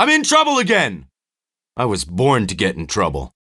I'm in trouble again. I was born to get in trouble.